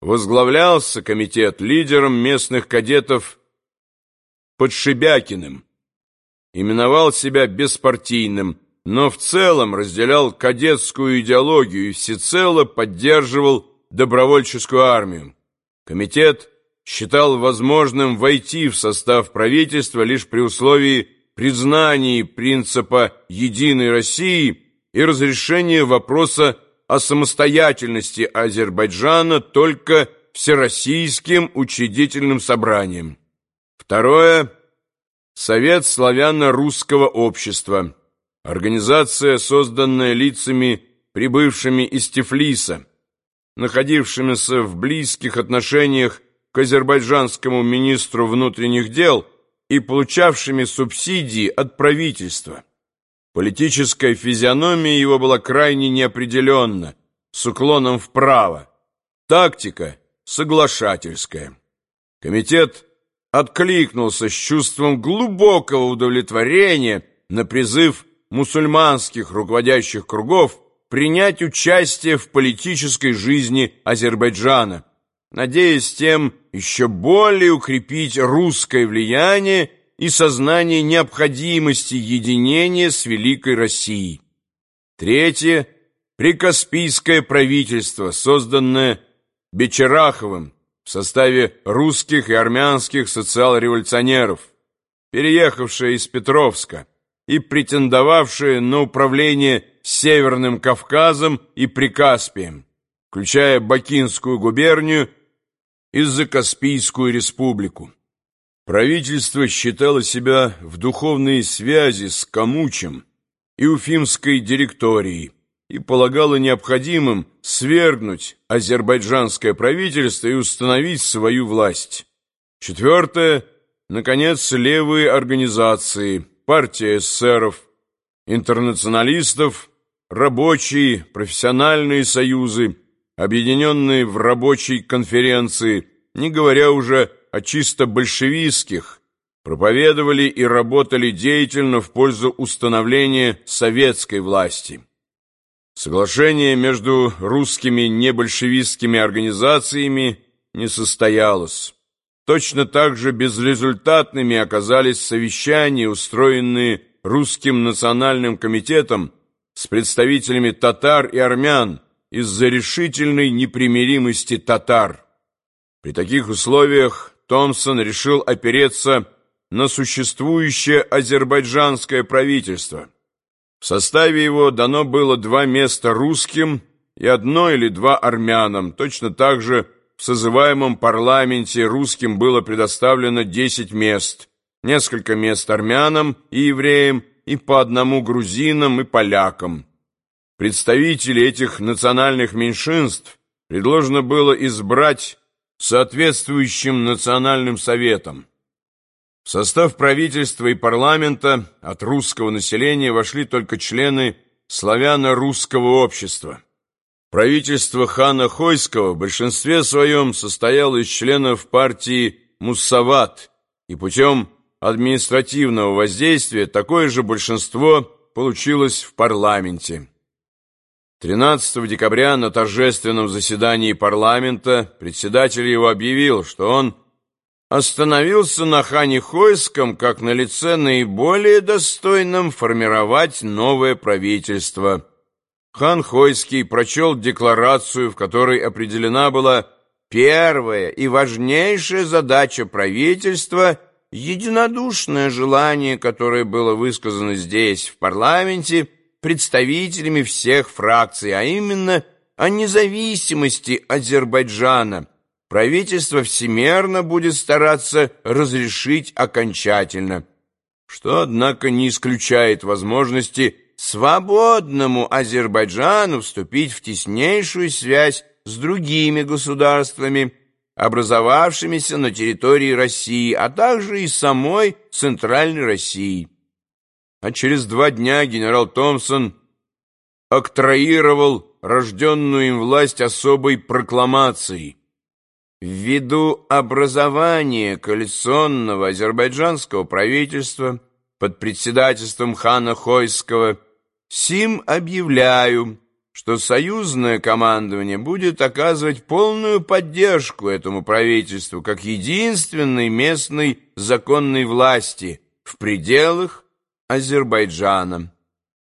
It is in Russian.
Возглавлялся комитет лидером местных кадетов Подшибякиным. Именовал себя беспартийным, но в целом разделял кадетскую идеологию и всецело поддерживал добровольческую армию. Комитет считал возможным войти в состав правительства лишь при условии признания принципа «единой России» и разрешения вопроса о самостоятельности Азербайджана только Всероссийским учредительным собранием. Второе. Совет славяно-русского общества. Организация, созданная лицами, прибывшими из Тифлиса, находившимися в близких отношениях к азербайджанскому министру внутренних дел и получавшими субсидии от правительства. Политическая физиономия его была крайне неопределенна, с уклоном вправо. Тактика соглашательская. Комитет откликнулся с чувством глубокого удовлетворения на призыв мусульманских руководящих кругов принять участие в политической жизни Азербайджана, надеясь тем еще более укрепить русское влияние и сознание необходимости единения с Великой Россией. Третье – прикаспийское правительство, созданное Бечераховым в составе русских и армянских социал-революционеров, переехавшее из Петровска и претендовавшее на управление Северным Кавказом и Прикаспием, включая Бакинскую губернию и Закаспийскую республику. Правительство считало себя в духовной связи с Камучем и Уфимской директорией и полагало необходимым свергнуть азербайджанское правительство и установить свою власть. Четвертое, наконец, левые организации, партия эсеров, интернационалистов, рабочие, профессиональные союзы, объединенные в рабочей конференции, не говоря уже о чисто большевистских, проповедовали и работали деятельно в пользу установления советской власти. Соглашение между русскими небольшевистскими организациями не состоялось. Точно так же безрезультатными оказались совещания, устроенные русским национальным комитетом с представителями татар и армян из-за решительной непримиримости татар. При таких условиях Томпсон решил опереться на существующее азербайджанское правительство. В составе его дано было два места русским и одно или два армянам. Точно так же в созываемом парламенте русским было предоставлено 10 мест, несколько мест армянам и евреям и по одному грузинам и полякам. Представители этих национальных меньшинств предложено было избрать соответствующим национальным советом. В состав правительства и парламента от русского населения вошли только члены славяно-русского общества. Правительство хана Хойского в большинстве своем состояло из членов партии Муссават, и путем административного воздействия такое же большинство получилось в парламенте. 13 декабря на торжественном заседании парламента председатель его объявил, что он остановился на хане Хойском как на лице наиболее достойном формировать новое правительство. Хан Хойский прочел декларацию, в которой определена была первая и важнейшая задача правительства – единодушное желание, которое было высказано здесь, в парламенте – представителями всех фракций, а именно о независимости Азербайджана. Правительство всемерно будет стараться разрешить окончательно, что, однако, не исключает возможности свободному Азербайджану вступить в теснейшую связь с другими государствами, образовавшимися на территории России, а также и самой Центральной России а через два дня генерал Томпсон октроировал рожденную им власть особой прокламацией. Ввиду образования коалиционного азербайджанского правительства под председательством хана Хойского, сим объявляю, что союзное командование будет оказывать полную поддержку этому правительству как единственной местной законной власти в пределах Азербайджана.